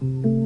嗯。